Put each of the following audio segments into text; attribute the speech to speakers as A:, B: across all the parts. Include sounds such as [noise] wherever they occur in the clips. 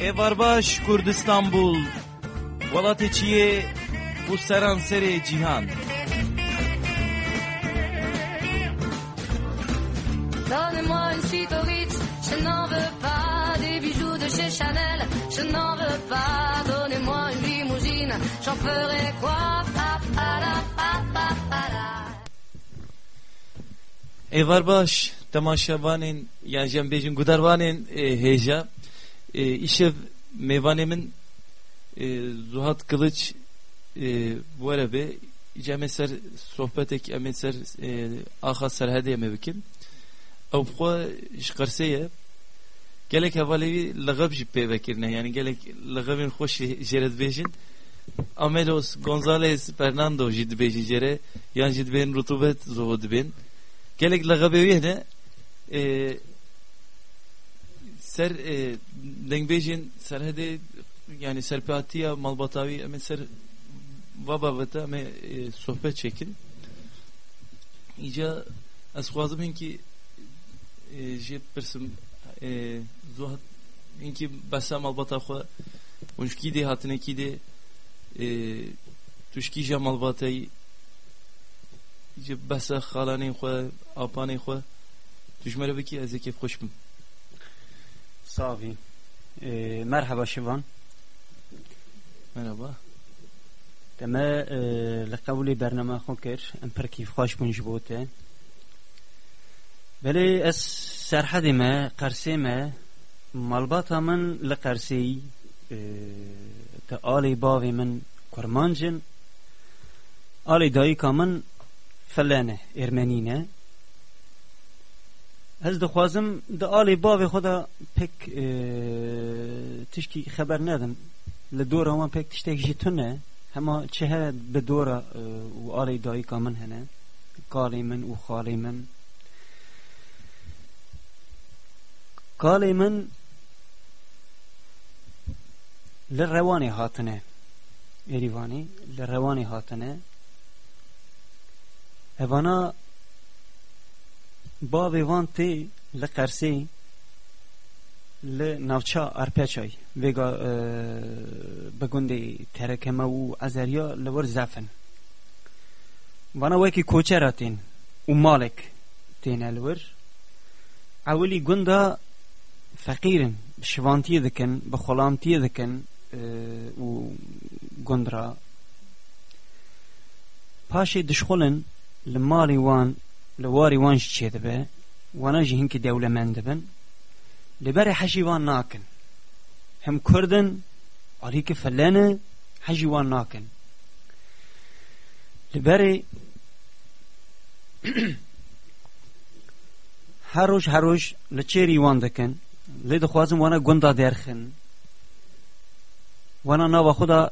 A: Evarbaş Kurdistanbul. Walatê çiye û seranserê cîhan
B: Donne-moi une suite au Ritz, je n'en veux pas. Des bijoux de chez Chanel, je n'en veux pas. Donnez-moi une limousine, j'en ferai quoi? Pa, pa, la, pa, pa, pa, la.
A: Evarbaş temaşavanên yani jem bêjin gudarvanên e, hêja e, îşev mêvanê e, Zuhat Kılıç e, bu arebe cem ser sohbetek em ser e, axa serhedê me bikin ew xwe ji Qerseyê gelek hevalevî leğeb jî pê vekirine yani gelek xwe jê re dibêjin Amelos Gonzales Fernando jî dibêjin jê re yan jî dibên rutubet zovo dibên gelek leğebê wê hene e, ser e, dengbêjin serhedê yani serpatiya malbatavi baba veta em e, sohbet çekin. İca ez xwazim hinki e, jê pirsim e, zuhat hinki besa malbata xwe hûnşkî dê hatinekî dê e, tuşkî ja malbatayî ji besa xalanên xwe apanê xwe tujmere bikî ez ê kêf xweş bim
C: صافي إيه مرحبا شيفان
A: merhaba
C: تما إيه لقولي برنامج خوكر ام پر كيف خوش بون جبوته بلي اس سرحدي ما قرسي ما مالباتا من لقرسي إيه تآلي باوي من كرمانجن آلي دايكا من فلانه ارمنينه Ez dixwazim di alê bavê xwe de pek e, tişkî xeber nedim. Li dora wan pek tiştek jî tune. Hema çi hene bi dora e, û alê dayîka min hene. Kalê min û xalê min. Kalê min li rewanê hatine. Êrîvanê li rewanê hatine. Evana bavê van tê li Qersê li navça Arpeçay. Vêga bi gundê terekeme û ezeriya li wir zefin. Vana wekî koçera tên û malek têne li wir. Ewilî gunda feqîrin şivantiyê dikin bi xolamtiyê dikin û gund ra paşê dişxulin li malê wan لواري وانش چه دبه وانا جی هنکی دولمند دبن لبر حجی وان ناکن هم کردن آلی که فلانه حجی وان ناکن لبر هر روز هر روز لچری وان دکن لید خوازم وانا گندا درخن وانا ناوا خدا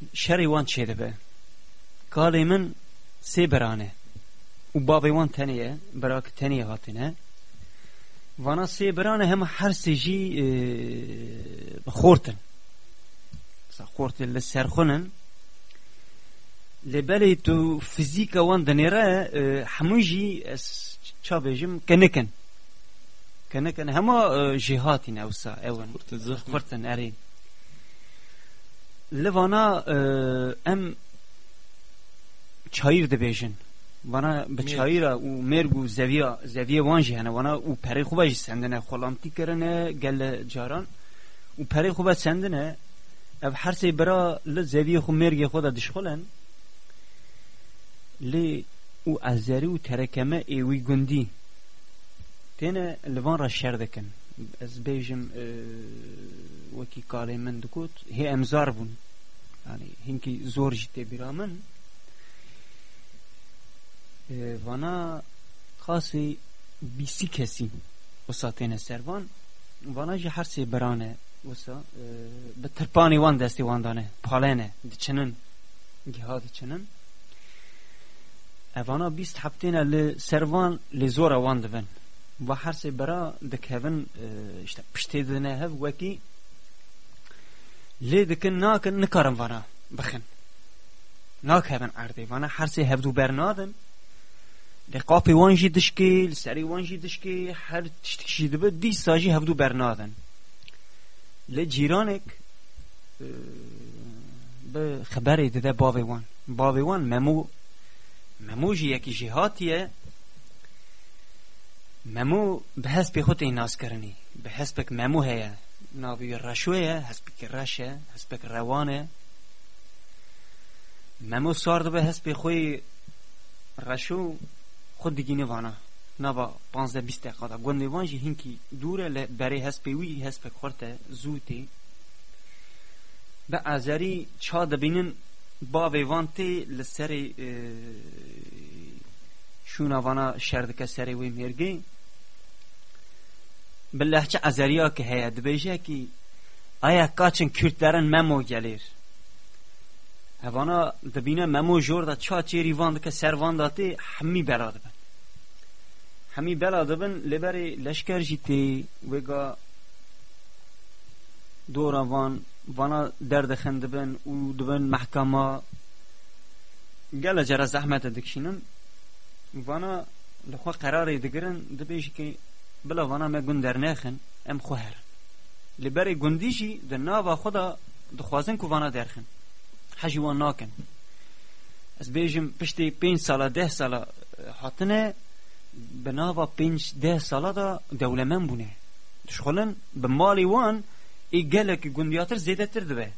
C: نهیلن روزه که شەڕی وان چێ دەبێ کاڵێ من سێ بەرانێ و بابێ وان تەنەیە بەراکە تەنیە هاتینە وانا سێ بەرانە هەمە هەر سێژی خۆرتن خۆرتن لە سەرخۆنن لێبەرێ تو فیزیکە وان دەنێرە هەموویژی چا بێژم کە نەکەن کە نەکەن هەمە ژێهاتین ئەوسا ئەوەن خورتن ئەرین لوانا ام چایر دبیجن وانا به چایرا او مرگو و زویا زویا وانجی جهنه وانا او پری خوبه جی سندنه خلامتی کرنه گل جاران او پری خوبه سندنه اب هر سی برا ل زویا خو مرگ خود دشخولن لی او ازری و ترکمه ایوی گندی تینه لوان را شر دکن ez bejim e, wekî kalê min dikot hê emzar bûn. Yani hinkî zor jî tê bîra min. E, vana qasî bîsî kesî wisa têne servan. Vana jî her sê berane wisa e, bi tirpanê wan destê wan dane palene diçinin giha diçinin. Evana bîst heftêne li servan lê zora ve her şey bera dikevin işte piştedine hev veki lê dikin nakin nikarin vana bixin nakevin erdê vana her sê hevdû bernadin lê qapê wan jî dişkê li serê her tiştek jî dibe dîsa jî hevdû bernadin lê cîranek bi xeberê dide bavê wan bavê wan memû memû jî yekî hatiye Memo bi hespê xwe tê naskirinî. Bi hespek memo heye. Navê reşwê ye, hespek reş ye, hespek rewan ye. Memo sar dibe hespê xwe reşo xwe digîne vana. Nava 15-20 deqa da. Gundê wan jî hinkî dûr e li berê hespê wî hespek xwe te zû tê. Bi ezerî ça dibînin bavê wan tê li vana şerdike serê wê mêrgê billah ki azeriya ki heye dibêje ki aya kaçın Kürtlerin memo gelir. Hevana dibîne memo jor da ça çêrî van dike servan datê hemî bela dibin. Hemî bela dibin li berê leşker jî tê wêga dora van vana derdixin dibin û dibin mehkema gele cere zehmete dikşînin vana li xwe qerarê digirin ki بلا وانا ما گون در نخن ام خوهر لبری گندیشی در ناوا خدا دخوازن که وانا درخن حجی وان ناکن از بیجم پشتی پین سالا ده سالا حاطنه به ناوا پینج ده سالا دا دولمن بونه دشخلن به مالی وان ای گلک گندیاتر زیده تر دبه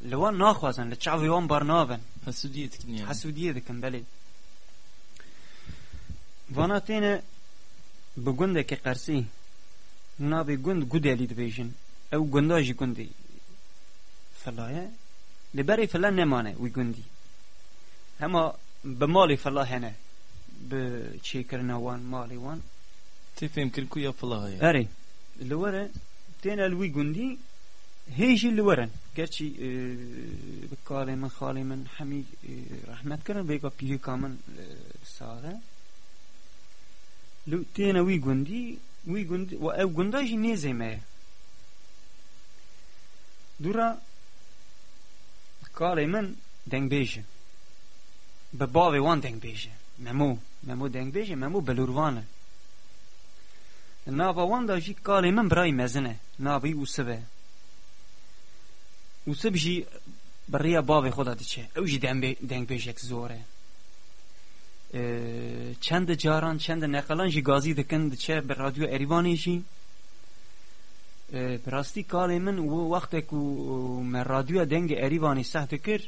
C: لوان ناخوازن لچاوی وان بار نابن
A: حسودیه دکن yani.
C: حسودیه دکن بله وانا تینه بگنده که قرسی نابی گند گودلی دبیجن او گنداجی گندی فلایه لبری فلا نمانه وی گندی اما به مالی فلا هنه به چی کرنه وان مالی وان
A: تفهم كل كو يفلها يعني
C: اری لوره تين الوي جندي هيجي اللي ورن گرچی بکاله من خاله من همی رحمت کردن بیگا پیری کامن ساغه لو تين وي جندي وي جندي و او گنداجی نیزه ما دورا کاله من دنگ بیشه به باوی وان دنگ بیشه ممو ممو دنگ بیشه ممو بلوروانه نابا وان دا جی کالی من برای مزنه نابی اوسبه اوسب جی بریا باب خدا دیچه او جی دنگ بیشک زوره چند جاران چند نقلان جی گازی دکن دیچه بر رادیو اریوانی جی. براستی کالی من و وقت کو من رادیو دنگ اریوانی سهت کر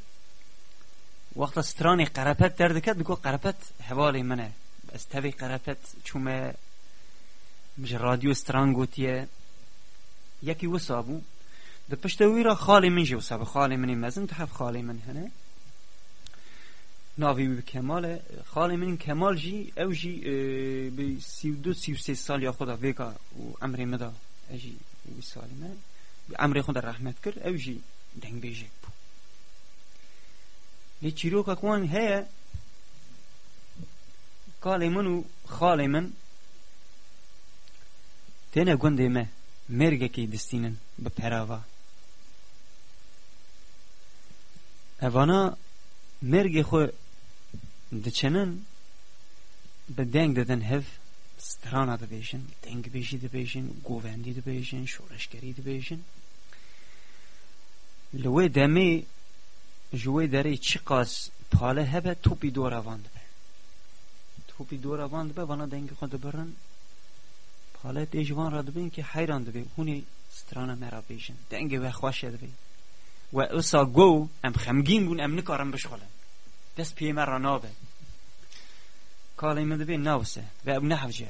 C: وقت سترانی قرپت دردکت بگو قرپت حوالی منه. استوی قرپت چومه مش راديو سترانگوتيه يكي وصابو ده پشتوی خالي من جو صاب خالي من مزن تحف خالي من navê wî bi kemal e xalê min kemal jî ew jî bi sîv du sîv sê saliya xwe da vêka û emrê me da e jî wî salî me bi emrê xwe de rehmet kir ew jî dengbêjek bû lê çîroka ku wan heye kalê min û xalê min têne gundê me mêrgekî distînin bi perava evana mergê xwe diçenin bi deng didin hev strana dibêjin dengbêjî dibêjin govendî dibêjin şoreşkerî dibêjin li wê demê ji wê derê çi qas pale hebe topî dora van dibe topî dora van dibe vana dengê xwe dibirin حالا دیجوان را دبین که حیران دبی هونی سترانه مرا بیشن دنگه و خوشه دبی و اوسا گو ام خمگین بون ام نکارم بشغلم دست پی مرا نابه کالی من دبی ناوسه و ام نحوجه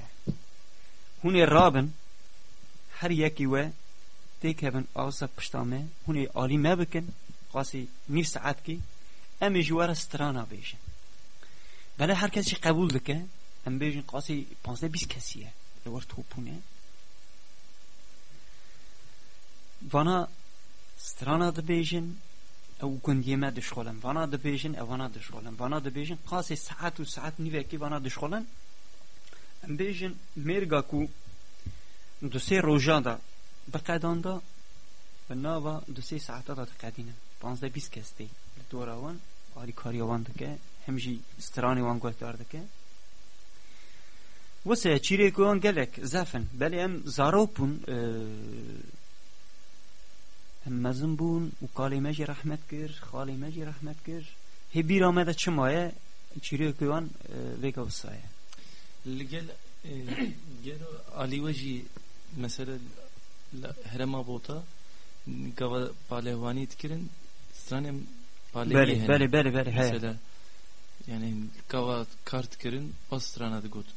C: هونی رابن هر یکی و دیک هبن آوسا پشتامه هونی آلی ما بکن قاسی نیف ساعت کی ام جوار سترانا بیشن بله هر کسی قبول دکه ام بیشن قاسی پانزده بیس کسیه لور توپونه وانا ew gundiyema dişxolin vana dibêjin ew vana dişxolin vana dibêjin qasê saet û saet nîvekî vana dişxolin em bêjin mêrga ku du sê roja da biqedan da bi nava du sê saeta da diqedînin panzdeh bîst kes tê li dora wan alîkariya wan dike hem jî stranê wan guhdar dike Wese çîrê ku wan gelek zefin belê em zarok bûn هم مزن بون و قالی مجی رحمت کر خالی مجی رحمت کر هی بیر آمده چمایه چیره کوان ویگا وسایه
A: لقل جرو علي وجي مثلا هرما بوتا قوا بالهواني تكرن سترانم
C: بله بله بله بله
A: مثلا yani kava kart kirin o strana da gotun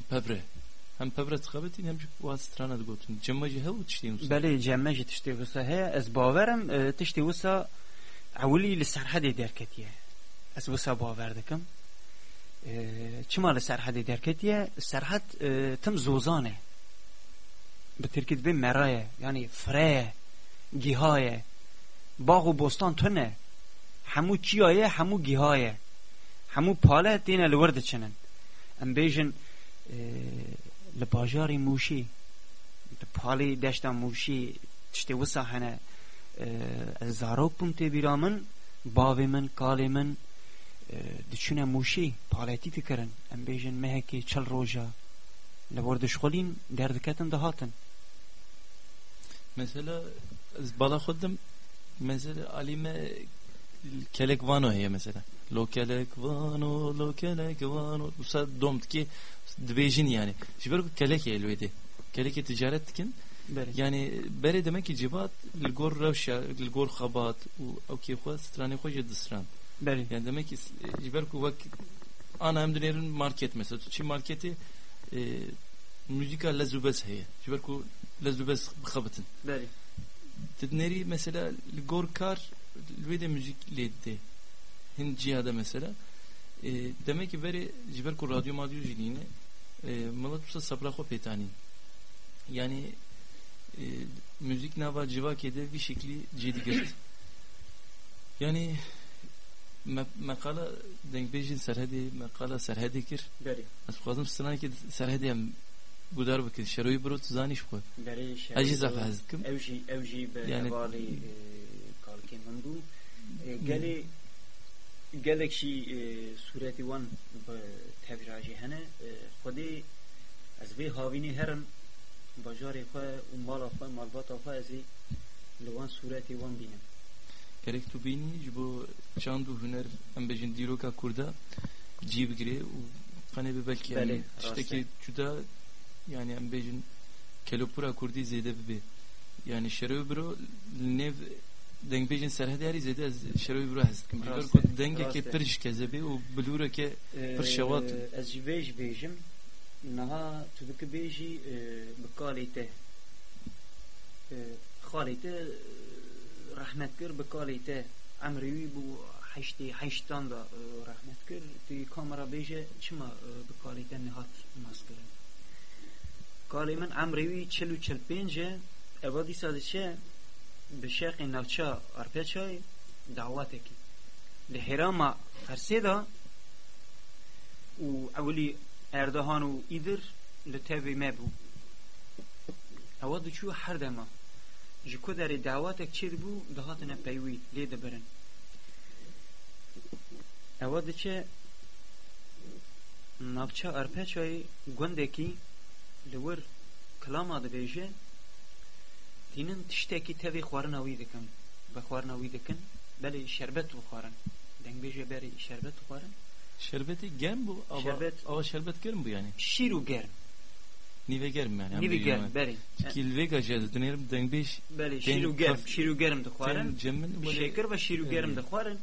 A: هم پبرت خبتین هم واد سترانه دگوتن جمع جه و تشتی وسا
C: بله جمع جه تشتی وسا از باورم تشتی وسا عولی لسر حدی درکتیه از وسا باور دکم چما لسر حدی درکتیه سر حد تم زوزانه به ترکیت به مرایه یعنی فره گیهایه باغ و بستان تنه همو کیایه همو گیهایه همو پاله دینه لورد چنن ام بیجن لباجاری موشی پالی دشتا موشی تشتی وسا هنه زاروک بوم تی بیرا من باوی من کالی من دچونه موشی پالتی تکرن ام بیجن مهکی چل روژا لورد شغلین دردکتن دهاتن
A: Mesela bala خودم mesela alime kelek vano heye mesela. Lo kelek vano, lo kelek vano. Bu sa domt ki dvejin yani. Jiber kelek elvedi. Kelek ticaret dikin. Yani bere demek ki civat lgor revşa, lgor khabat o ki xwa strani xwa jedisran.
C: Beri.
A: Yani demek ki jiber ku vak ana hem dönerin market mesela. Çi marketi e, müzika lezubes heye. Jiber ku lezubes bxabatin.
C: Beri.
A: Tedneri mesela gor kar ve de müzik ledde. Hin cihada mesela. E, demek ki veri jiber ku radyo madyo jilini e, malat usta sabra xo petani. Yani e, müzik nava civa kede bir şekli cedi Yani مقاله دنگ بیجین سرهدی مقاله سرهدی کر
C: بری
A: از خوازم سنانی که سرهدی هم بودار بکن شروعی برو تو زانیش خود
C: بری
A: اجی زفه هست کم
C: اوجی اوجی به
A: یعنی-
C: نوالی کالکی من بو گلی gelekşi sureti wan tevraji hene xwedê ez vê havînê herin bajarê xwe û mala xwe malbata xwe ez ê li wan suretê wan bînim
A: Gerek tu bînî ji bo çand û huner em bêjin dîroka Kurda cî bigire û qenê bibe
C: ki
A: em tiştekî cuda yani em bêjin kelopura Kurdî zêde bibe yani şerê biro nev deng bejin serhede yari zede az şerev bro hast kim jiber
C: Raste,
A: ko denge ke
C: raste.
A: pirş kezebe u blura ke پر شوات.
C: از جی ویج بیجم نها تو دک بیجی بکالی ته خالی ته رحمت کر بکالی ته امروی بو حشتی حشتان دا رحمت کر تی کامرا بیجه چما بکالی ته نهات ناس کرن کالی من امروی چلو چل پینجه اوادی ساده چه به شیخ نوچا ارپیچای دعوت کی لحراما فرسیدا و اولی اردهان و ایدر لتوی مبو اوا دچو هر دما جکو در دعواتک چید بو دهاتنا پیوی لی دبرن اوا دچه نابچه ارپچای گوندکی لور کلاما دبیجه دینن تشتکی توی خوارن اوی دکن بخوارن اوی دکن بله شربت بخوارن دنگ بیجه بری شربت بخوارن
A: şerbeti gem bu ama
C: Şerbet.
A: ama şerbet germ bu yani
C: شیر و گرم
A: nive germ yani
C: نیوی گرم بله
A: ki ve gajaz dönerim deng beş
C: بله
A: Ten
C: شیر و گرم
A: kaf-
C: شیر و گرم دخوارن
A: ten cemmin
C: شکر و شیر و گرم
A: Evet.
C: دخوارن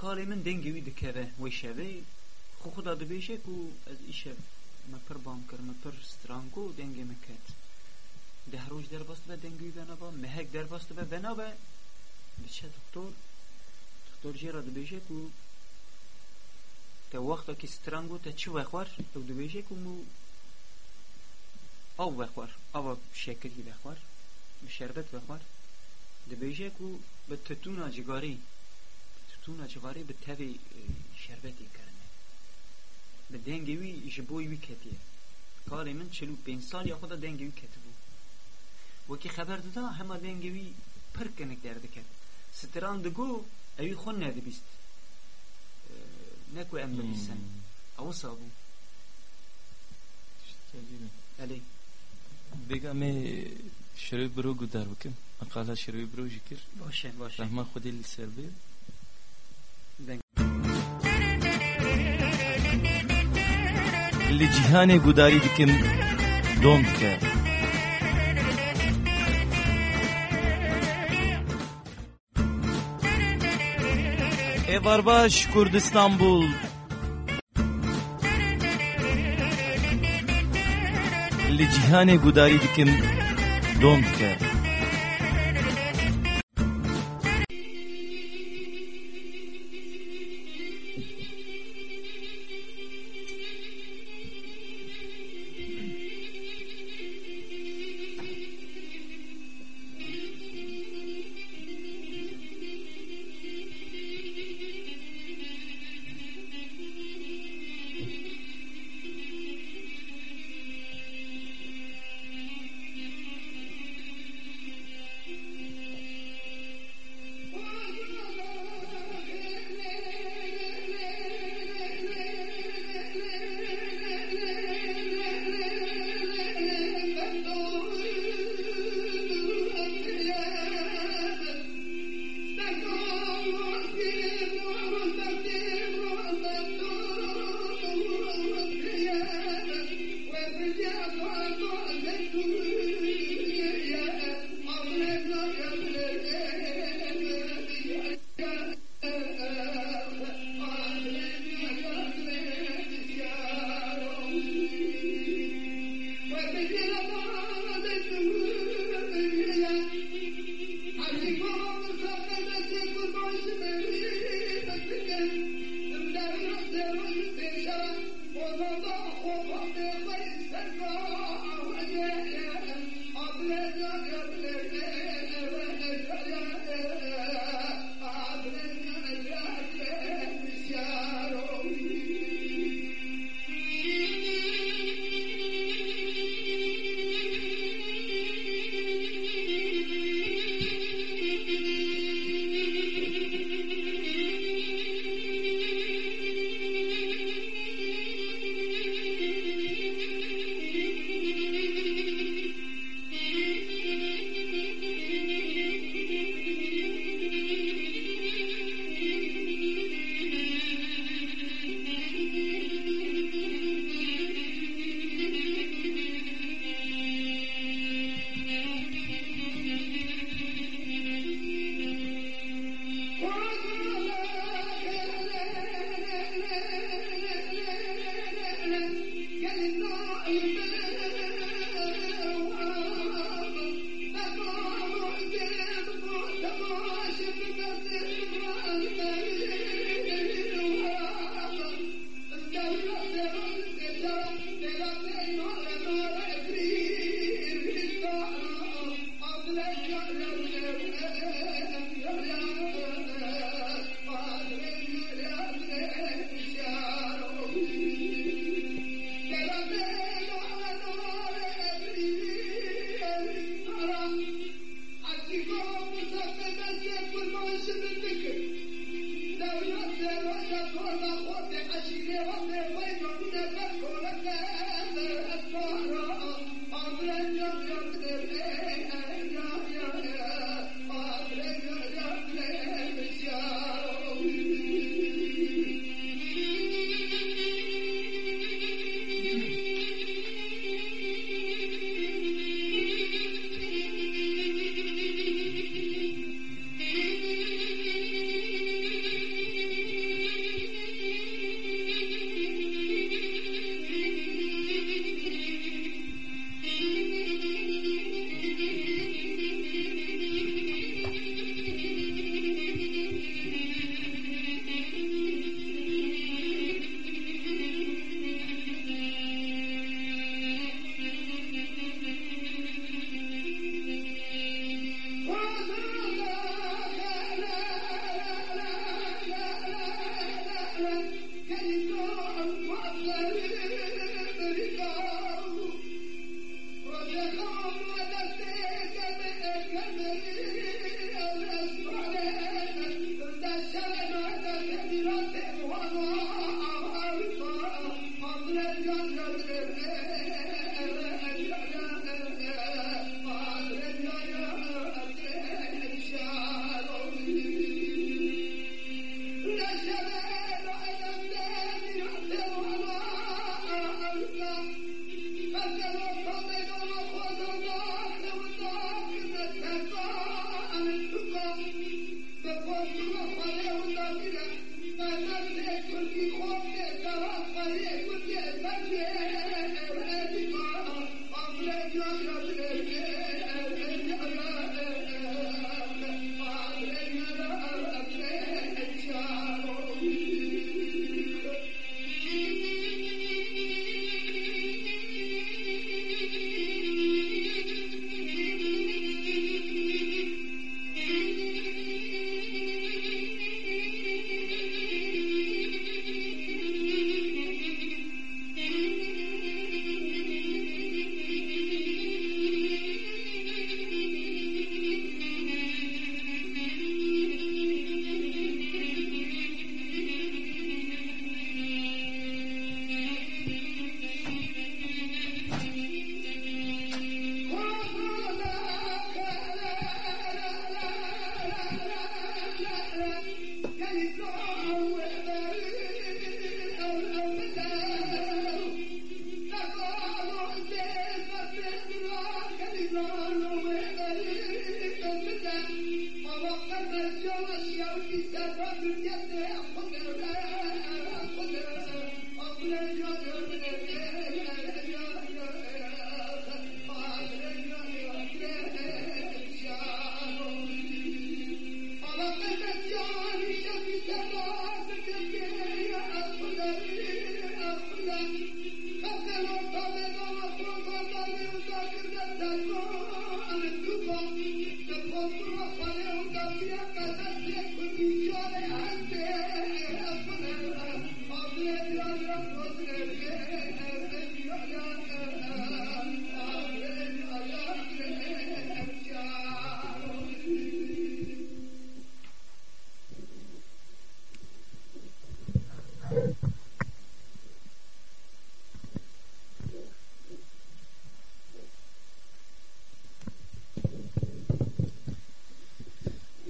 C: کاری من دنگی وی دکوه وی شوه خو خدا دبیشه کو از ایشه ما پر بام کر ما پر سترانگو دنگی مکت ده روز در باست به دنگی بنا با مهک در باست به بنا به بچه دکتر دکتر جیرا دبیشه کو تا وقتا که سترانگو تا چی وخور تو دبیشه کو مو او وخور او شکری وخور شربت وخور دبیشه کو به تتونا جگاری تتونا جگاری به تاوی شربتی کرنه به دنگی وی جبوی وی کتیه کاری من چلو پین سال یا خدا دنگی وی کتبو وکی خبر دادا همه دنگی وی پر کنک درده کرد ستران دگو اوی خون نده بیست نکو ام بلیسن او صابو Elê
A: بگم شروع برو گودار بکن اقالا شروع برو جکر
C: باشه باشه
A: رحمه خودی لسر بیر اللي جهاني قداري دكم دوم بكا Evarbaş Kurd İstanbul. Li cihanê gudarî dikim dom dike.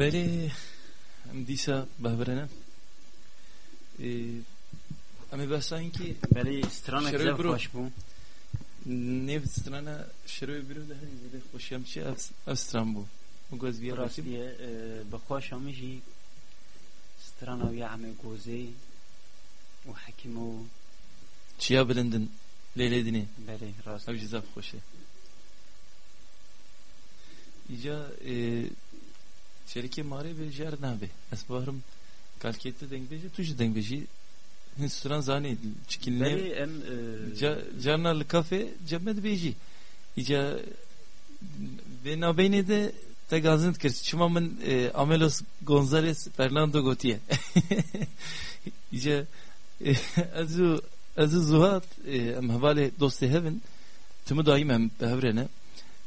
A: Beli, em dîsa behbirine. Em ê behsa
C: ki belê
A: stranekê
C: xweş
A: bû.
C: Nêv strana
A: şeroyê birû de herî zêdê xweş em çi ev stran bû. û goz vê rakîb.
C: Bixweş hemî jî strana wî emê gozê û hekîm û
A: çiya bilindin lêlêdinê. Belê
C: rast. Ev
A: jî zav xweş e. شرکه ماره به جار نبه از بارم کالکیت دنگ بیجی توش دنگ بیجی هنستران زانی چکل نه
C: بله ام
A: جا- جارنا لکافه جمد بیجی ایجا ve nabeyne de te gazint kir. Çima min e, Amelos Gonzales Fernando Gautier. [laughs] İyice e, azu azu zuhat e, em hevale dosti hevin tümü daim em behevrene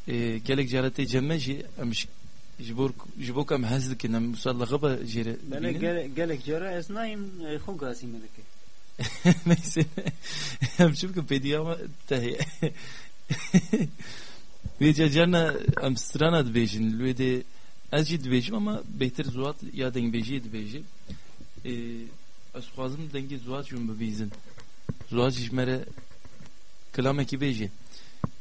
A: e, gelek carate cemme jî em جبور جبوك ام هزلك ان
C: مسلخه
A: بجيره
C: بلا قالك جرا اسنايم خو قاسي ملك
A: neyse. Em çünkü pediyama tehi ve cacana em strana dibêjin lê de ez jî dibêjim ama bêhtir zuat ya dengbêjiyê dibêje ez dixwazim dengê zuat jûn bibîzin zuat jî ji me re kilamekî bêje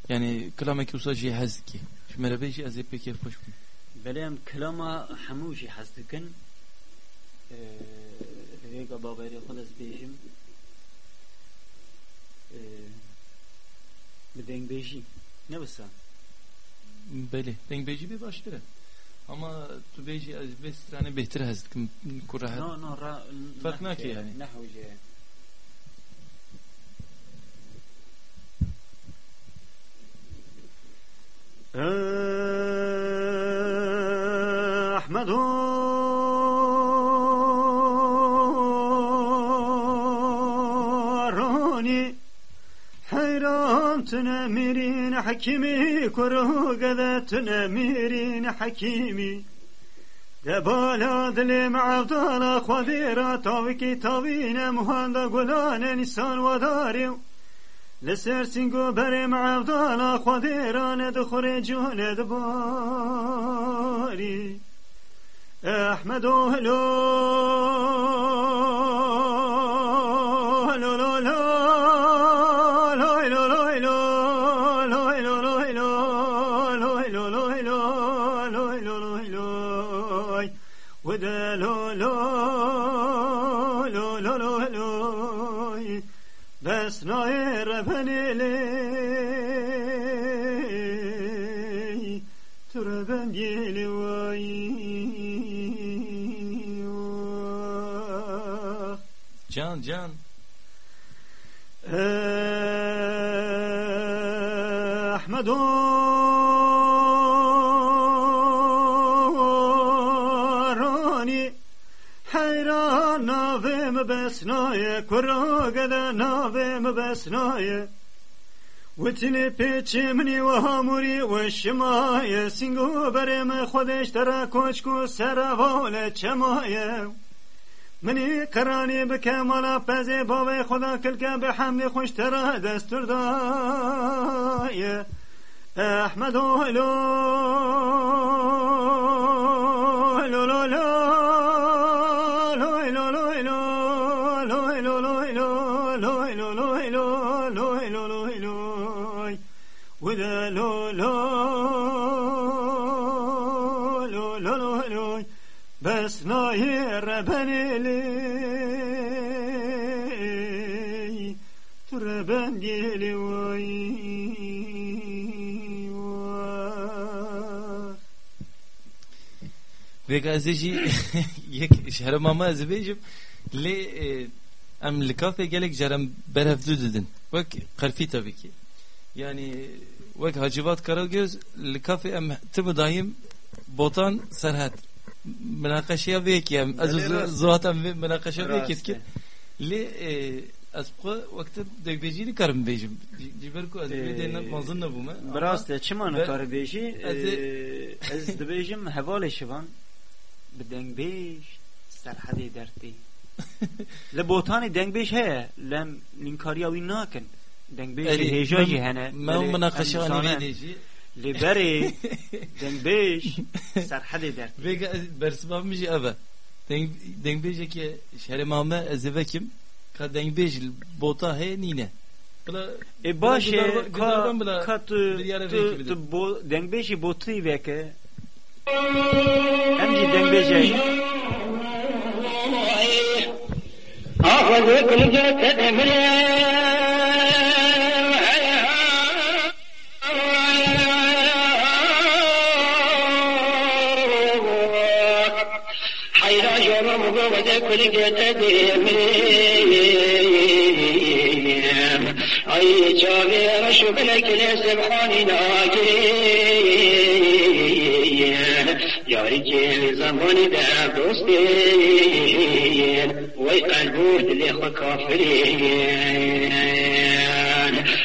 A: yani kilamekî wisa jê hez dike ji me re bêje
C: ez بەڵێم کلەمە هەمووشی حەز دکن لەوێگە باوەری
A: خۆدەست بێژم بە دەنگبێژی نەوەسە بەێ دەنگبێژی بێ باشترە ئەمە تو بێژی ئەز بێ سترانە
C: بێتر هەز دکم
A: کوڕ فەرناکە یانی
C: نەحوژەیە احمد رانی حیران تنمیرین حکیمی کرو تنه میرین حکیمی دبالا دل معبدالا خودیرا تاوی کی تاوی نمهان گلانه گلان نیسان و داریم لسر سنگو بر معودالا خود راند خور جوند باری احمد و هلو کراگل ناوه مبسنایه و تیل پیچ منی و هاموری و شمایه سینگو برم خودش ترا کچکو سراوال چمایه منی کرانی بکه مالا پزه باوه خدا کلکه به حمل خوش ترا دستور دای. احمد
A: و ازجی یک شهرم ما از بیجم لی ام لکافه گلک جرم برهف دو ددن وک قرفی تبی کی یعنی وک حجیبات کرو گیز لکافه ام
C: تب دایم
A: بوتان سرحد مناقشه بیکی
C: ام
A: از زواتم مناقشه بیکیت که لی از بخوا وقت دگبیجی نکارم بیجم جبر کو از بیدن مازن نبومه
C: براسته چی
A: ما
C: نکار بیجی
A: از
C: دبیجم حوالشی وان به دنگبیش سرحدی درتی لبوتانی دنگبیش هه لم لینکاریا وی ناکن دنگبیش هیجاجی هنه
A: ما
C: هم مناقشانی ویدیجی لبری
A: دنگبیش سرحدی درتی بگه برسمام میشه اوه دنگبیجه که شهر مامه ازیوه کم که دنگبیش بوتا هه نینه
C: E başe kat tu denbeşi botu veke
D: Emdi dengeceyi. Ahvazı kılıcı tedemire. Hayra yolumuzu ve de kılıcı tedemire. Ay çağır şu belekine sebhani nagir. جارجين زماني دا دوستين ويقلبوت لخ كافرين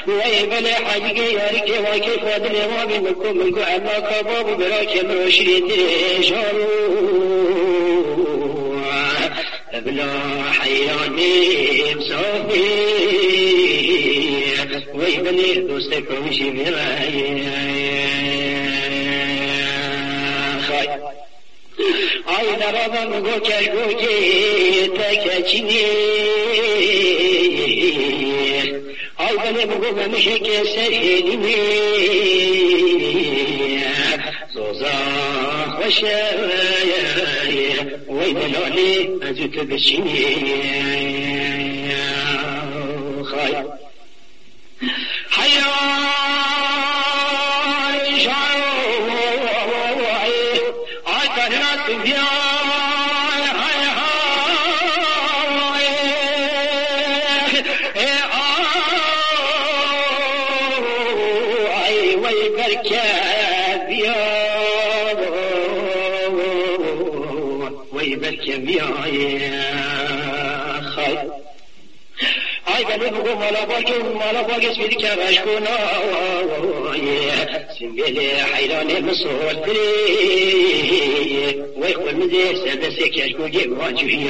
D: ويبل حجي يارك وكيف ودلي وابي منكم منكو عما كباب براك مروشرين شارون بلا حيراني بصافي ويبل دوستكم شبرايين Ay daradan göker göke tekeçini Ay benim gülmemiş keser elini Zoza hoşa Vay delali acık beşini Hay Hayal kanat ya hay hay e ay vay berkeb ya vay berkeb ya hay Ay benim bu mala وی امید سردسته کشکوگی واجبی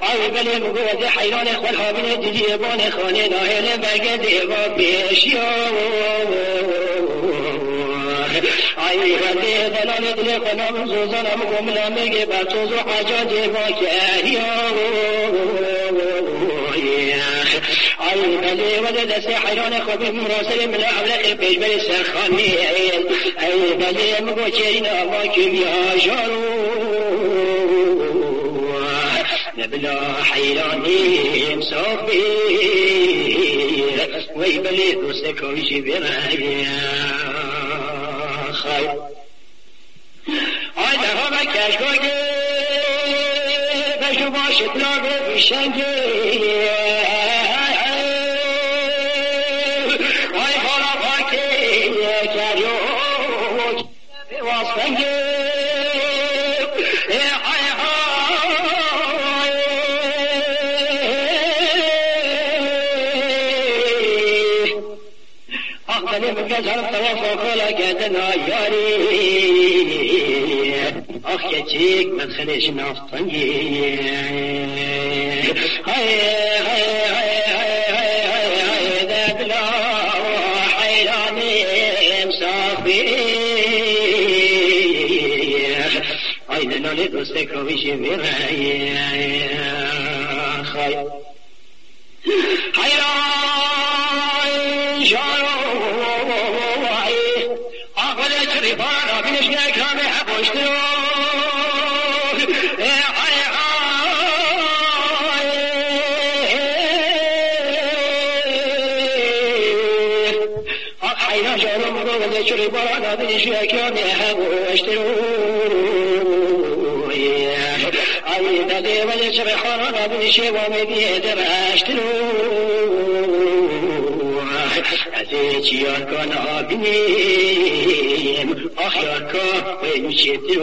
D: آی بله مگو از حیران خود حابین دیدیبان خانه ناهل برگه دیبا بیشی آی غده دلال دل قنام زوزانم گمنامه بر توز و حجا دیبا کهی. آو الذي وجد ساحرا خبيث مراسل من أعلى القجبر السخانين الذي مبشرين أماكن يهاجرون نبلا حيرانين صبير ويبلي دوسكم شبرايا خير هذا هو كشكوكي بشو باش تلاقوا بشنجي. اخ يا جيك ما تخليش نفطن Oh, öyle dostek o işi vereyim. Hayır. Hayran şarkı. أخرج رفاقا من شكاك بحق واشتروه ذكر برد بشكم أين ذيب يسبح رب شباب بيدر أشترو أزيجيان كان أبنيم أحيا كان ويمشتو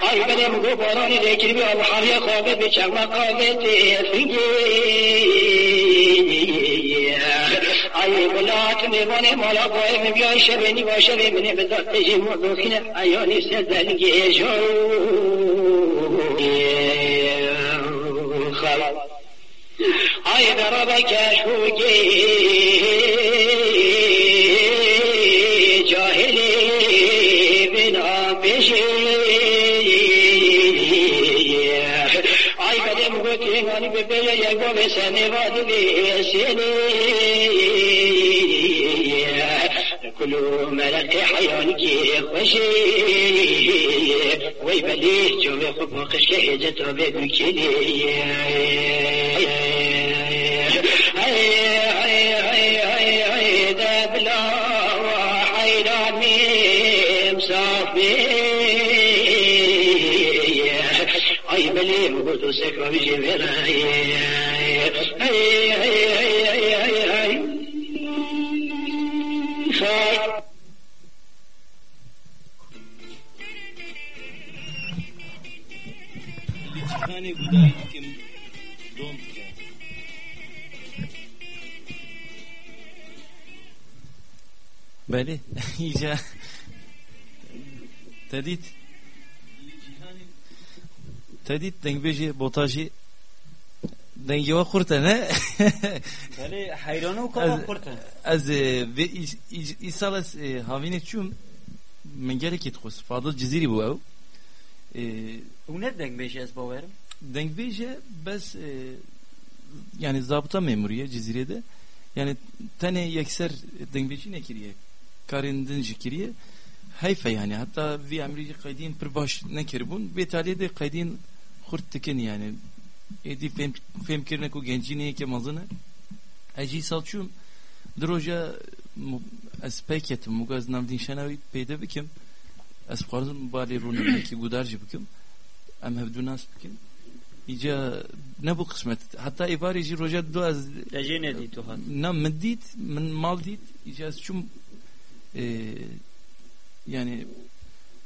D: Ay benim bu baran ile gibi Allah'ın yakabı bir çakmak kavmetin Ay bulat ne bana mala koyayım bir ay şebeni var şebeni bir tatlıcı muzukine ayoni sezen geçiyor. Ay daraba keşfu geçiyor. ai ka dem go ti ma ni be be ya go be sa ne ba di be se ne كلوا ملك حيونك قشي ويبليه جوبي خبو قشي جتو بيبن كيلي هاي هاي هاي هاي ذا بلا حيراني قلت سكر بجبهاي هي هي
A: هي هي هي هي بله. [laughs] اینجا. تدید. تدید دنگ بیجی بوتاجی دنگی و خورتن نه [laughs]
C: بله حیرانه و کار
A: از
C: خورتن
A: از و ای سال از هاوین چوم من گله کیت خوس فاضل جزیری بو او
C: او ne denk beşi ez baverim?
A: دنگ بیجه بس yani zabıta memuriye Cizire'de yani tane yekser dengbeçi ne kiriye karindin jikiriye hayfa yani hatta vi emrici kaydin pir baş ne kiribun ve taliyede kaydin hurt tikin yani edi fem fem kirne ku gencine ke mazını aji salçum droja az peket mugaz navdin şanavi peyde bikim az farzım bali runu ki gudarcı bikim em hevdunas bikim İca ne bu kısmet hatta ibarici roja do az
C: Ece ne di tu hat?
A: na من ديت من مال ديت إجاز شوم إيه yani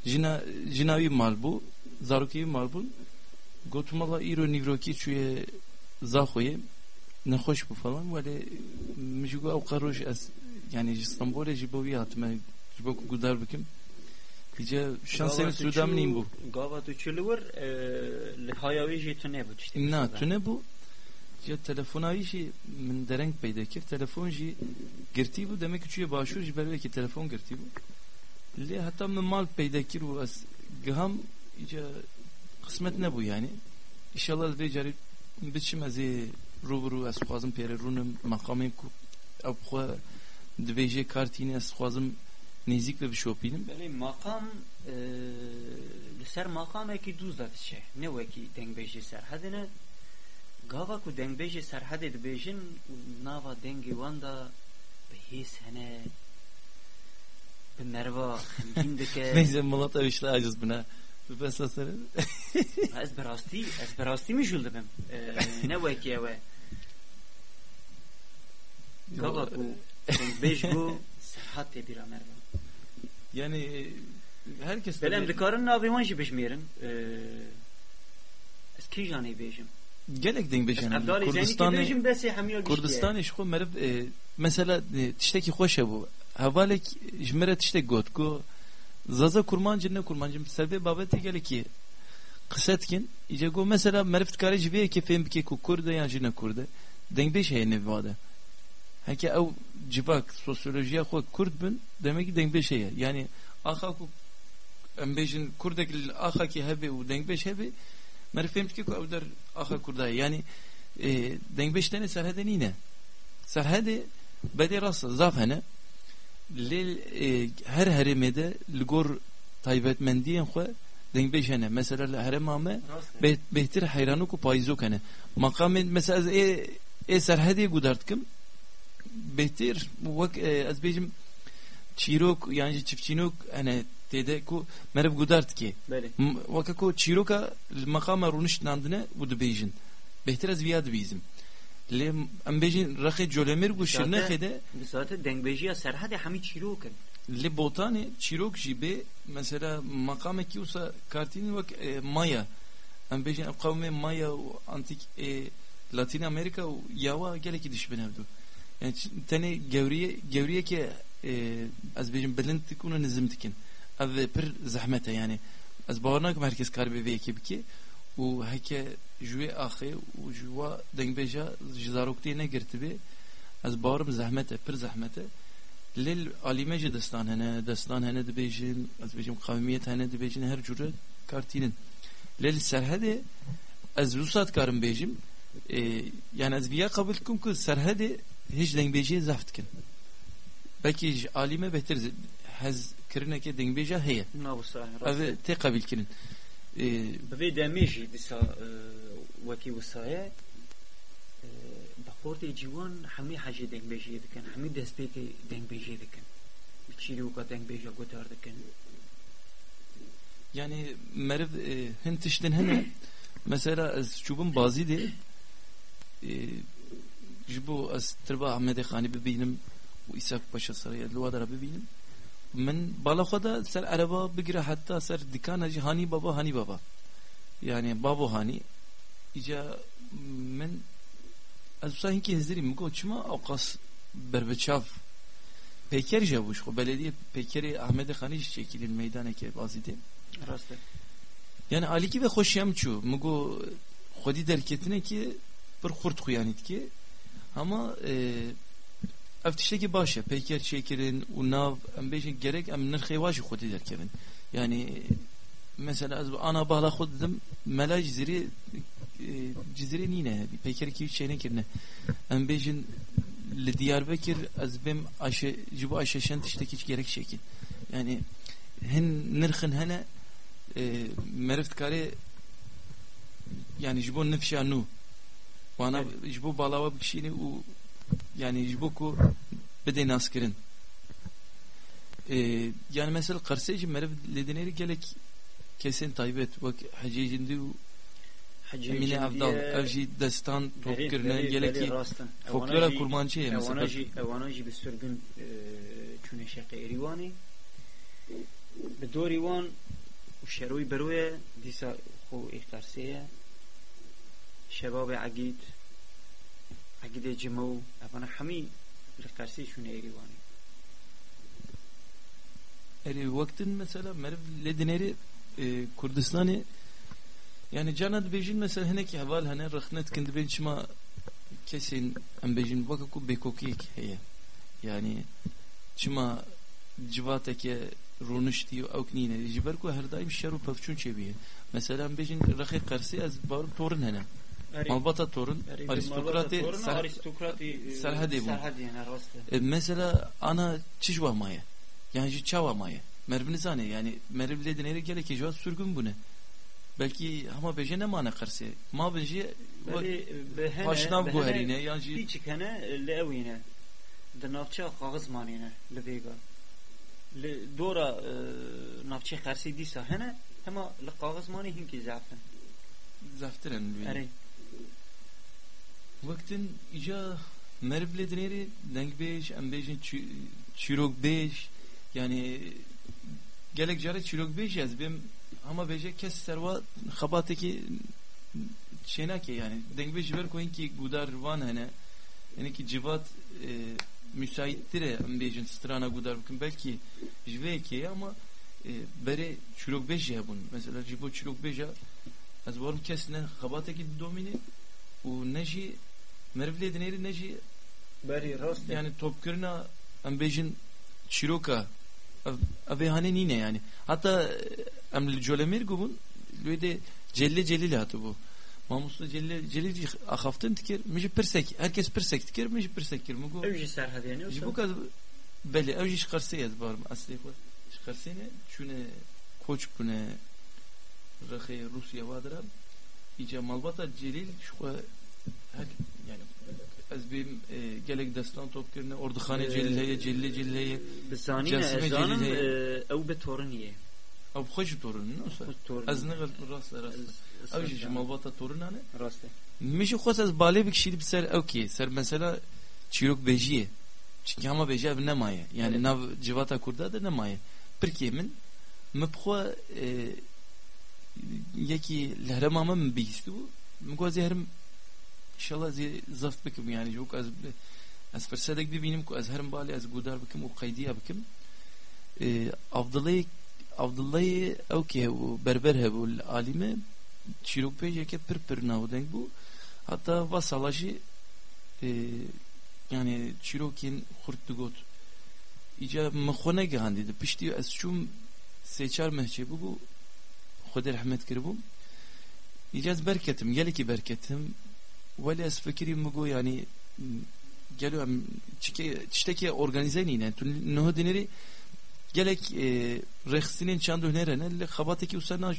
A: jina jinavi mal bu zaruki mal bu gotumala iro nivroki çuye zahoye ne hoş bu falan böyle mjgu au qaroş as yani İstanbul'e jibovi atma jibo gudar bikim Dice şansın Sudan nim bu.
C: Gava tu çılır li hayavi jî tu ne bu.
A: Na tune bu ya telefonayı şey min dereng peyda kir telefon jî girtî bu demek ki çuye başur jî belki telefon girtî bu. Li hatta min mal peyda kir bu giham ica kısmet ne bu yani. İnşallah ve cari biçim az rubru as xwazim pere runum makamim ku ab xwe dibêje kartîne as xwazim nêzik ve bişopînim.
C: Belê makam li ser makamekî dûz da diçe. Ne wekî dengbêjê serhedine gava ku dengbêjê serhedê dibêjin û nava dengê wan da bi hês hene bi merva xemgîn dike [laughs]
A: Neyse Murat Aviş'le aciz buna. [laughs]
C: Ez bi rastî mijûl dibim ne wekî ew e gava ku [laughs] dengbêj bû serhed tê bîra merva
A: Yani e, herkes
C: Belem dikarin navê wan jî bijmêrin ez kî janê bêjim
A: gelek.
C: Abdalê zenî kê bêjim desê hemiya giştiye
A: Kurdistan iş xo merv e, mesela e, tişteki hoş bu. Havalek jmere tiştek got ku zaza kurmancı ne kurmancı sebep babete gele ki kısetkin. İce go mesela merv tkare jibe ki fem ki ku kurde ya jine kurde denk beş heye ne vade. Heki ev cibak sosyolojiye xo kurd bin demek ki denk beş heye. Yani aha ku embejin kurdek aha ki hebe u denk beş hebe merv fem ki ku ev der aha kurdaya yani e, denk beş tane serhede nine serhede bedi rast zaf hene lil e, her heremede ligor taybetmendiyen xwe denk beş hene mesela heremame be, behtir hayranı ku payizok hene makamen mesela ez e, e serhede gudartkim behtir vak e, ez bejim çirok yani çiftçinok hani tede ku merv gudart ki
C: بله
A: وەکە کۆ چیرۆکە مەقامە ڕونشت ناندنە و دبێژن بهتر از ویا دبیزم لێ ئەم بێژین ڕخی جۆلەمر و شرنەخێدە
C: بساعت دنگبیجی سرحد همه چیروکن
A: لێ بۆتانێ چیرۆک ژی بێ مەسەرە مەقامێکی وسە کارتین وەک مایە ئەم بێژین ئەم قەومێ مایە و ئەنتیک لاتین ئەمریکا و یاوە gelekî dişbine bdu yani tenê gewriye gewriyekê ez bêjim bilind dikin û nizim dikin ev pir zehmet e yani ez bawer nakim herkes kar bi vê yekê bike û heke ji wê axê û ji wa dengbêja ji zaroktiyê negirtibê ez bawerim zehmet e pir zehmet e lêl alîme jî destan hene destan hene dibêjin ez bêjim qewmiyet hene dibêjin her cure kartînin lêl serhedê ez wî sat karim bêjim e, yani ez viya kabul dikim ku serhedê hiç dengbêjiyê zef dikin belkî ji alîme betir hez kirinekê dengbêja heye
C: ناو صحیح
A: ev tê qebil kirin e,
C: به دمیجی دیسا وکی وسایه بخورت جوان همی حاجی دنگ بیجی دکن همی دست پیک دنگ بیجی دکن بچیری وکا دنگ بیجا گوتار دکن
A: yani meriv e, hin tiştin hene mesela ez çubun bazı de e, ji bo ez tirba Ahmedê Xanî bibînim û İshak Paşa Sarayê li wadara bibînim min bala xwe de ser ereba bigire heta ser dikana jî hanî baba hanî baba yani babo hanî îca min ez wisa hinkî hezirî min got çima awqas berbiçav peyker jî hebû ji xwe belediye peykerê Ahmedê Xanî jî çekîlin meydanekê bazî de
C: راسته
A: yani aliki ve hoşyam çu mugo xwedî derketine ki bir xurt xuyanît ki ama çêkirin û nav em bêjin gerek em nirxê wa jî xwedî derkevin. Yani mesela ez ana bala xwe didim mela cizîrê e, cizîrê nîne peykerekî hiç şey nekirine em bêjin li Diyarbekir ez bêm aşe ji bo aşeşen tiştekî hiç gerek çêkin yani hin nirxin hene e, merift kare yani nifşa nû wana ji bo balawa bikişînî û yani jboku bidin askirin e, ee, yani mesela qarsayji merev ledineri gelek kesin taybet vak hacicindi Emine Avdal, evji destan top kirne geleki folklora kurmançı
C: ye
A: mesela.
C: Evanaji, evanaji bir sürgün e, çüne şeqe erivani. Bi dori wan şeroy beroye disa xo ihtarseye şebab agit شباب عقید عقید جمو اوانا همی لقرسی شونه ایوانی
A: Eri vaktin mesela meriv ledineri e, Kurdistan'ı yani canad bejin mesela hene ki heval hene rahnet kendi ben çima kesin em bejin vaka ku bekokik heye yani çima civateke runuş diyor avknine jiber ku her daim şeru pafçun çebiye mesela em bejin rahi qarsi az bar torun hene Malbata torun aristokrati
C: e,
A: serhadi bu. E, mesela ana çiçvamaya. Yani çavamaya. Mervinizane yani mervile dinere gele ki sürgün bu ne? Belki ama beje ne mana karşı? Ma beje
C: başnav
A: guherine yani şu
C: hiç kene levine. De navça kağız manine levega. Le dora e, navça karşı disa hene hema le kağız mani hinki zafen.
A: Zaftiren. Evet.
C: اری
A: Vaktin ija mervile denere denk bej em bejin çi- çirok bej yani gelek jare çirok bej yaz bim ama beje kes serva xabateki şeyna ki yani denk bej ver koyun ki gudar van hene yani ki civat e, müsaittir em bejin strana gudar bakın belki jve ki ama e, bere çirok bej ya bun mesela cibo çirok bej ya az varım kesne xabateki domini u neji Mervile dineri neji?
C: Beri rosti.
A: Yani topkırına em bejin çiroka ev hane nine yani. Hatta e, em jolemir gubun lüde celle celil hatı bu. Mamuslu celle celil ahaftın tikir miji persek. Herkes persek tikir miji persek kir mugu.
C: Evji serha deniyorsa.
A: Ji bu kadar beli evji şikarsiyet var mı asli bu. Şikarsiyene çüne koç bune Rusya vadıram. İyice malbata celil şu her yani az bim e, gelek destan top kirne ordukhane
C: Ee,
A: celleye celle celleye
C: بزانین
A: جسمه
C: ازانم
A: جدیده.
C: او به تورنیه
A: ab xoş torun nasıl
C: خود تورن
A: az ne kadar rast rast av jiji malbata torun ane
C: راسته
A: mişi xos az bale bir kişi bir ser okey ser mesela çirok bejiye çünkü ama beji ev ne maye yani
C: Evet.
A: nav civata kurda da ne maye Pirkiye min mepxwa e, inşallah zi zaft bikim yani çok az az fırsatek bibînim ku ez herim bali ez gudar bikim û qaydiya bikim e, avdılay avdılay ew ki hebû berber hebû alime çîrokpêjeke pir pir navdeng bû hatta va salajî e, yani çîrokên xurt digot ica min xwe negihandî di piştî ez çûm sê çar mehçebû bû Xwedê rehmet kiribû ica ez berketim gelekî berketim welê ez fikirî min got yani gelo em çike tiştekî organize nîne tu niho dinêrî gelek e, rexstinên çand hunerene li xebatekî wisa na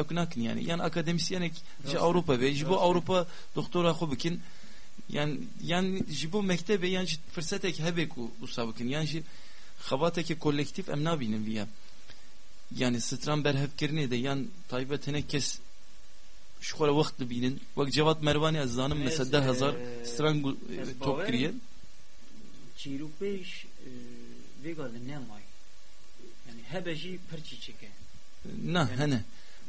A: ew nakin yani yan akademisyenek
C: Rast.
A: Avrupa ve
C: Rast.
A: Avrupa doktora xwe bikin yani yani bo mektebe yan ji fırsatek hebe ku wisa bikin yan ji xebatekî kolektif em nabînin viya yani stran berhevkirinê de yan taybet hinek kes şu xwe wext dibînin wek Cevat Mervanî ez zanim
C: Ez,
A: mesela deh hezar
C: e,
A: stran gu-
C: ez
A: top
C: bawerim
A: kiriye
C: چیروک بیش ویگال نمای yani hebeci perçi çeke.
A: Na
C: Yani-
A: hene.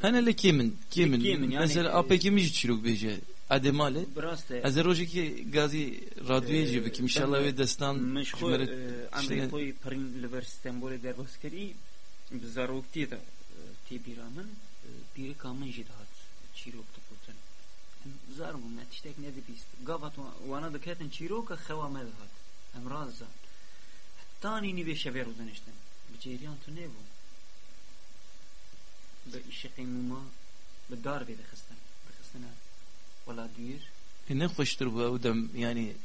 A: Hene le kimin? Kimin?
C: kimin, yani-
A: Mesela apeki mi çiruk beje? Ademale.
C: Biraz da
A: Az rojiki gazi radyoya
C: Ee,
A: jibi kim inşallah
C: ben-
A: ve destan
C: مشخو
A: cümle
C: امریکای پرین لور استانبول در باسکری بزاروکتی دا تی بیرامن بیری کامن جدهات چیروک تو پوتن زارم من تشتك ندي بيست قابت وانا دكاتن چیروک خوا مدهات امراض زان تاني ني بيشبير ودنشتن بجيريان تو نيبو بإشقي موما بدار بيد خستن بخستنا ولا دير
A: ne hoştur bu evdem yani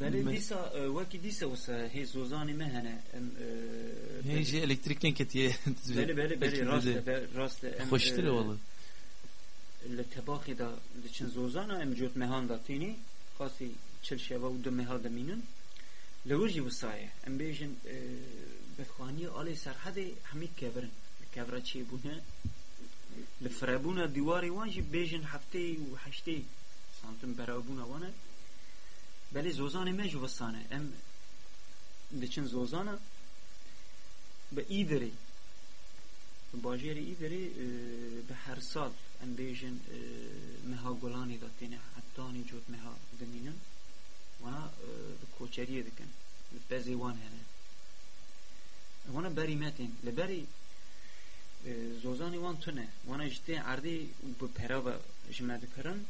C: بله
A: من-
C: دیسا وکی دیسا وسا هی زوزانی مهنه ام
A: li tebaqi da
C: li zozana em jot mehan da tini
A: qasi çil
C: şeva u meha da minin li wiji wisaye em bejin befkhani ali serhade hamik kevrin kevra çi bune li frabuna divari wan jî bêjin hefteyê û heşteyê santim berevbûna wan e belê me ji em diçin zozana bi îdirê bi bajêrê îdirê bi her sal به هر سال ام بیجن مها گلانی داتینه حتانی جوت مها دمینن و به کوچریه دکن به زیوان هنه وانا بری متین لبری زوزانی وان تونه وانا جتی عردی به پراوه جمع دکرن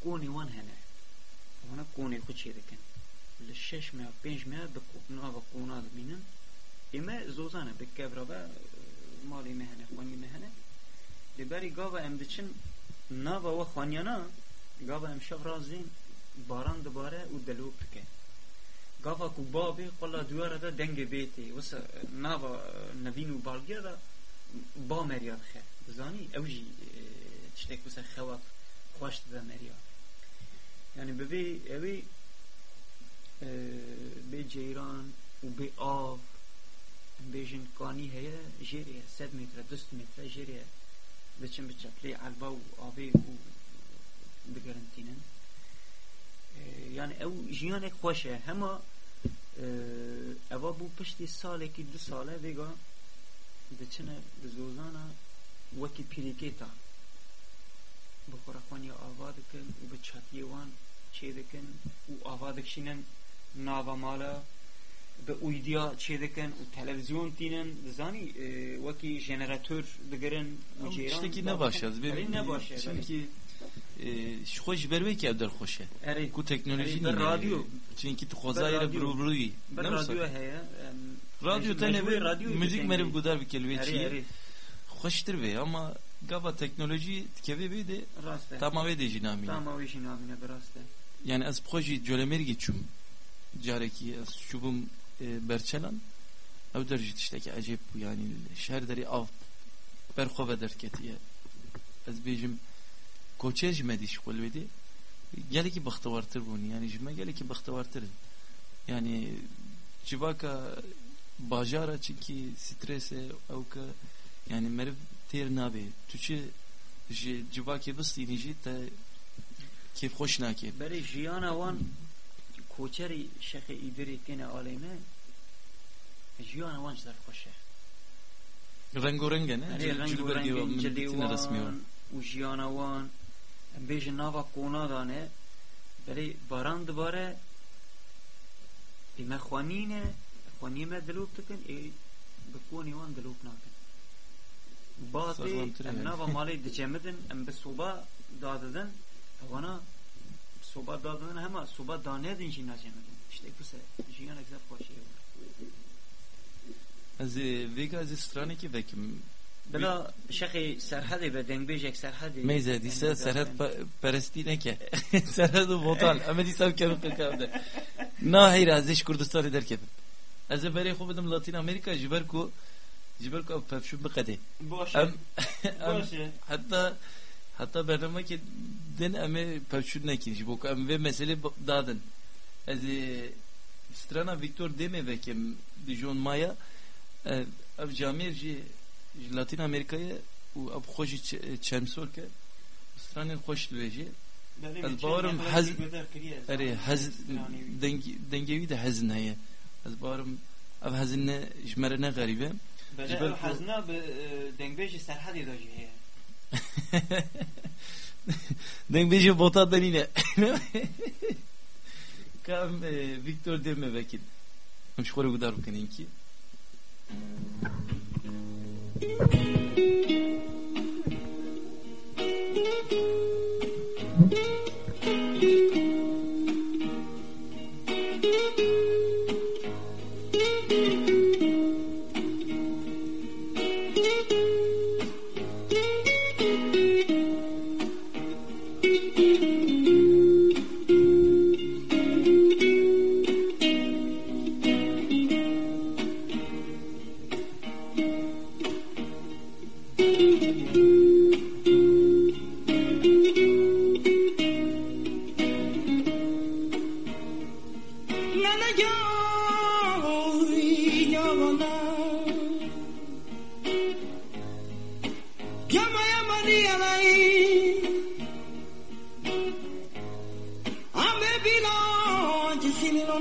C: قونی وان هنه وانا قونی خود چی دکن لشش ماه پنج ماه به قونا و قونا دمینن اما زوزانه به کبرا و مالی مهنه خوانی مهنه لبری گاوا ام دچن ناوا و خوانیانا گاوا ام شب رازین باران دوباره و دلوب بکن گاوا کو بابی قلا دواره دا دنگ بیتی وسا ناوا نوین و بالگیر دا با مریاد خیر بزانی اوجی تشتک وسا خواک خوش دا مریاد yani bebe evi e, be ceyran u be av bejin kani heye jeriye 7 metre 2 metre jeriye biçim biçapli alba u abi u bigarantinin e, yani ev jiyan ek hoşe hema e, eva bu pişti sale ki du sale vega biçine bizozana weki piriketa بخورا خوانی آوا دکن و به چاتی وان چه دکن و آوا دکشینن ناوا مالا به اویدیا چه دکن و تلویزیون تینن دزانی وکی جنراتور دگرن و جیران
A: tişteki ne başlayız
C: Eri ne başlayız
A: çünkü e, hoş berbe ki evder hoşe
C: eri
A: ku teknoloji
C: Eri, ben radyo-
A: çünkü tu kozayra
C: radyo-
A: brubruyi
C: ben radyo heye
A: radyo tane
C: radyo
A: müzik merib gudar bir kelime
C: eri
A: çiğ
C: eri
A: hoştur be ama gava teknoloji keve be de
C: raste
A: tamam ve de jinami
C: tamam o işin abine raste
A: yani az proje jölemer geçum careki az şubum e, berçelan ev derjit işte ki acayip bu yani. Şer deri av berxove derketiye. Ez bejim koçej mediş kolvedi geleki baxtevartir bûn yani ji me gelekî baxtevartir yani civaka bajara çünkü strese ew ke yani meriv têr nabe. Tu çi ji civakê bistînî jî te kêf xweş nake.
C: Berê jiyana wan koçerî şexê îdirê têne alê me jiyana wan ji xweş e
A: rengorenk e ne
C: Erê
A: Cil- cilbergê wa
C: rengorengên cilê
A: min tîne resmî wan
C: wan û jiyana wan em bêjin nava konadan e berê baran dibare ê me xwanîne xwaniyê me dilûk dikin ê bi soba dadidin ewana soba danedin jî nacemidin işte kuse jiyanek zaf xweşê war
A: ez ê vêga ez ê stranekê vekim
C: Bila şexê serhedê be dengbêjek serhedê
A: Meyze dîse serhet pe- perestî neke [laughs] serhet û votan em ê dîsa kevin qirkavde na heyra ez ê ji kurdistanê derkevim ez ê berê xwe bidim Latin Amerika ji ber ku ji ber ku ev pevçûn biqedê
C: Boş.
A: em em
C: Boş.
A: hatta hatta bernamekê din em ê pevçûn nekin ji bo ku em vê meselê b- dadin ez ê strana Victor Demê vekim di John Maya ev ev camiyê jî ji Latin Amerikayê û ev xwe jî ç- çemsor ke stranên xweş dibêje Ez bawarım hez- erê hez deng- dengewî de hezin heye ez bawarım [laughs] ev hezin ne ji me re ne xerîbe Jiber ku-
C: Hazna bi dengbêjê serhedê da jî heye.
A: dengbêje bota denîne [laughs] ka em e, Victor Demê vekin. Em ji xwe re gudar bikin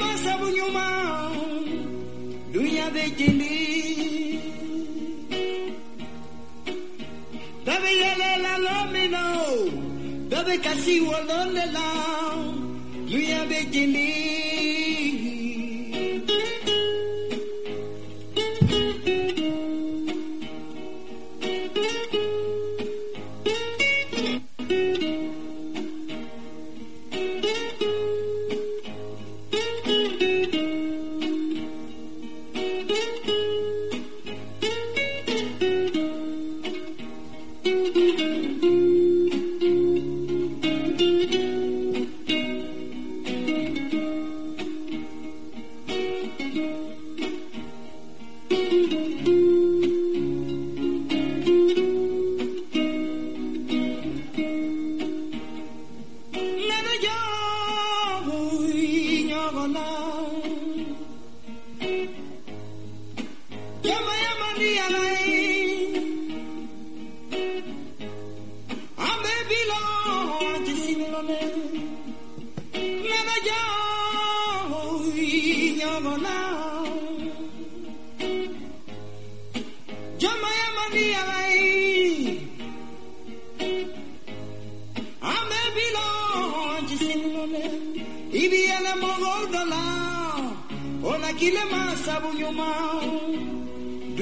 E: masabu nyuma dunya Dabe yele la lomino Dabe kasi wolole la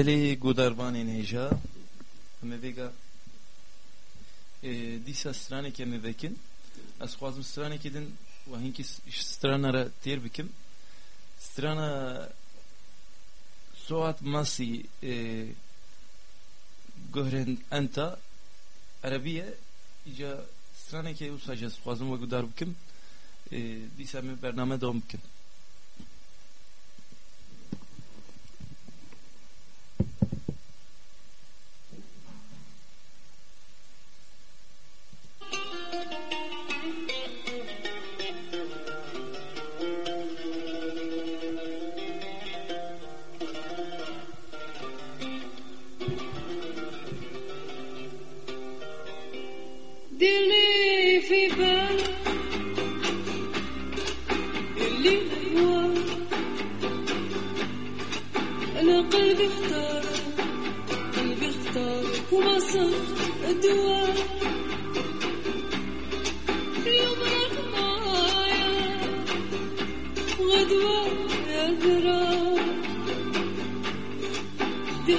F: Veli
A: Gudarvan Eneja me vega e, disa straneke me vekin. Ez xwazim straneke din ve hinkî strana re bikim. Strana Suat Masi e, guhrên enta Erebiye îca straneke wisa ji ez xwazim ve gudar bikim e,
B: dîsa me bername dawam bikim. أنا قلبي اختارك قلبي اختارك وما صار الدواء اليوم راك معايا وغدوة يا ذراع دي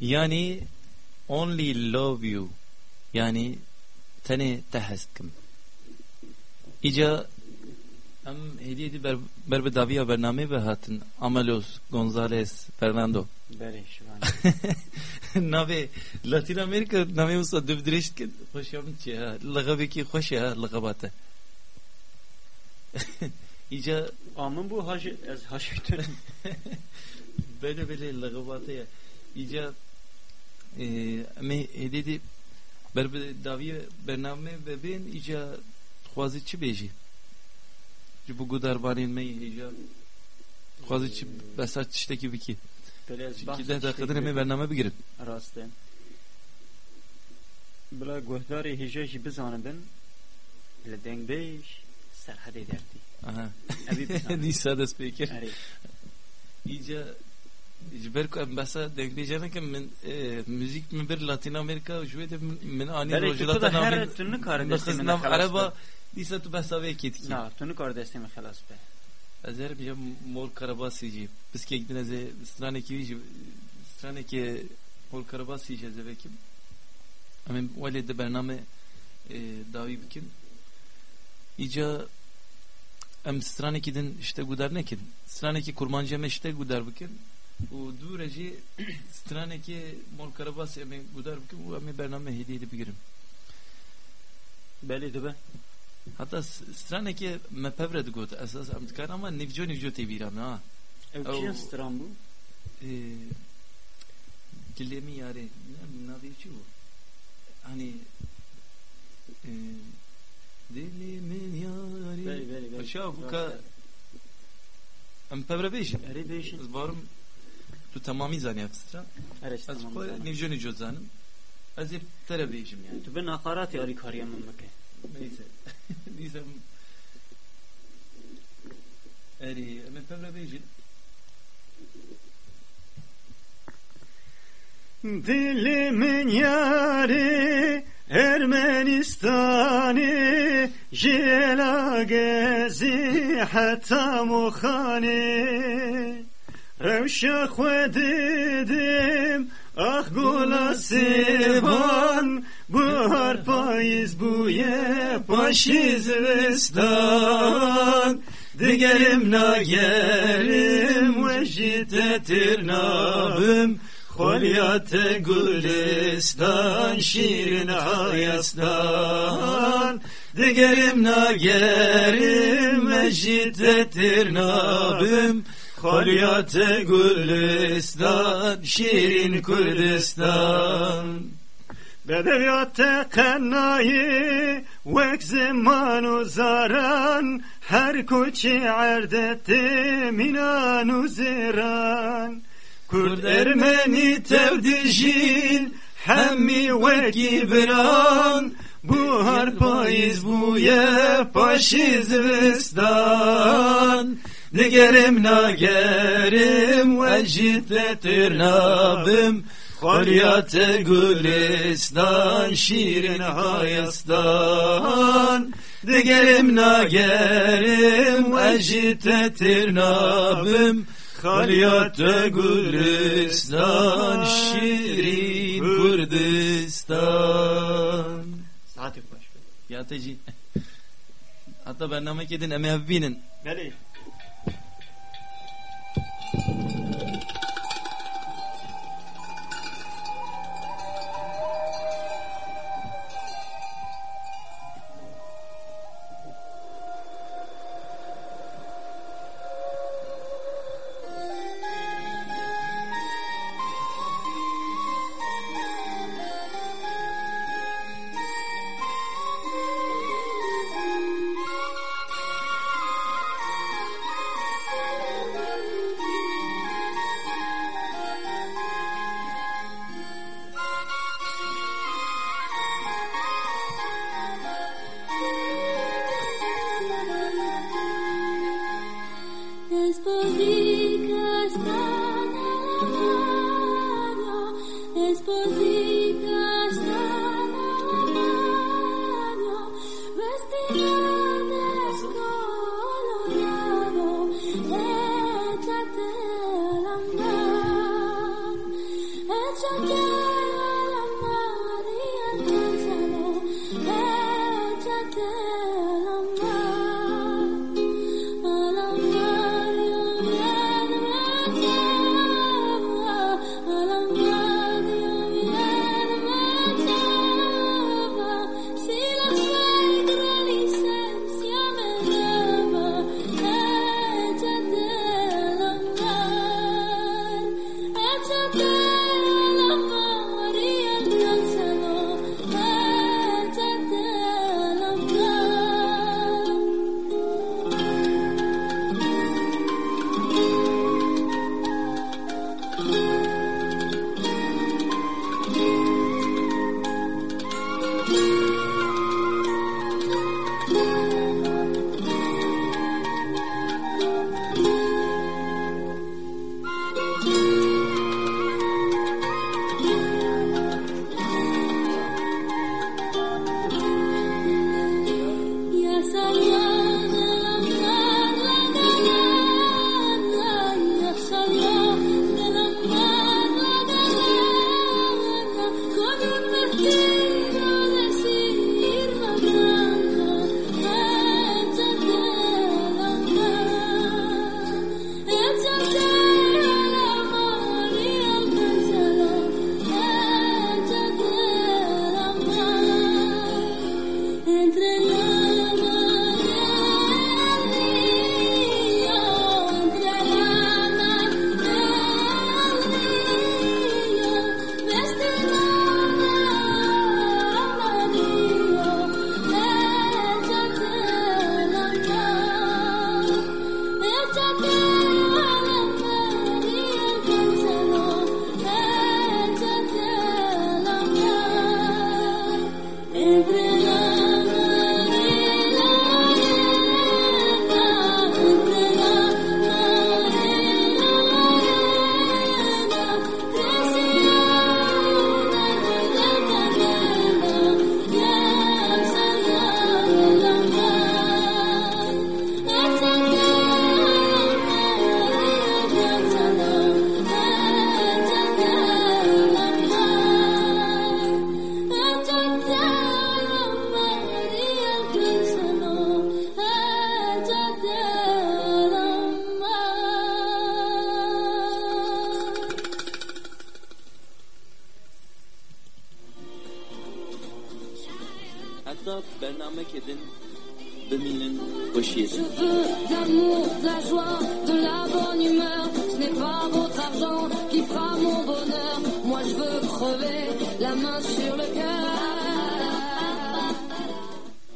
A: Yani only love you yani seni teheskim. İca em hediyedi ber, berbe daviya bername ve hatın Amalos Gonzales Fernando.
C: بله شوان
A: nave Latin Amerika nave usta dövdüreşt ki hoşamın çi ha. Lagabe ki hoş ha lagabata. İca
C: آمن بو هاج از هاش بتونم
A: böyle böyle lagabata ya. İca e, me hediyedi berbe daviya bername ve ben ji bo gudarbanên me yê hêja dixwazî çi besa tiştekî bikî çunkî deh daqiqedinê me bername bigirin
C: rast e bila guhdarê hêja jî bizanibin li dengbêj serhedê
A: derdî [laughs]
C: nîsa dest
A: pêkir îca speaker.
C: اری
A: İyice İcber ko em basa dengleyeceğine ki min e, müzik mi bir Latin Amerika şöyle de min ani
C: بله تو
A: rojilata
C: da her
A: namin
C: tünü kar
A: nıkız
C: destemi
A: nav
C: خلاص
A: araba disa tu basa ve ketki.
C: نه tünü kar destemi خلاص به
A: Ezer bir mor karabasici. Biz ki gidin eze strane ki vici strane ki mor karabasici eze vekim. Amin vali de bername e, davi bikin. İca em strane kidin işte gudar nekin. Strane ki kurmanceme işte gudar bikin. O dureci strane ki mor karabasi emin gudar bikin. Bu emin bername hediye edip girim.
C: بله دبه
A: Hatta strane ki me pevre digot esas em dikar ama nivco nivco tebiram ha.
C: او
A: او-
C: کیان ستران بو
A: e, Gilemi yare ne navi çi bu? Hani e, dilimin yari
C: بله بله بله
A: Aşağı bu ka em pevre beşin
C: اری بیشین
A: Ez barım tu tamamı zanı yapstıra
C: اری
A: Ez
C: تمام
A: koy
C: زانم.
A: nivjo nivjo zanım Ez hep tere beşim yani
C: تو به نقارات یاری کاریم من مکه
A: Neyse Neyse Eri em pevre beşin
C: Dilimin yari Ermenistan'ı Jela gezi hatta muhani Revşa dedim Ah gula sevan Buhar payız bu ye Paşizlistan Digerim nagerim Ve jitetir nabım خلیات گلستان شیرین هایستان دیگریم نگریم مجید ترنابم Kolyat Gülistan, şirin Kürdistan. Bedeviyat kanayı vek zemanu zaran her koçi erdette minanu zeran Kurd Ermeni tevdijil hemmi vek ibran bu her payiz bu ye paşizvistan Digerim nagerim ve ciddetir nabim Koryate gülistan şirin hayastan Digerim nagerim ve ciddetir nabim خالیات گلستان شیرین کردستان ساعتی باش
A: atıcı. Hatta bername kedin eme evbinin.
C: بله
B: Thank you.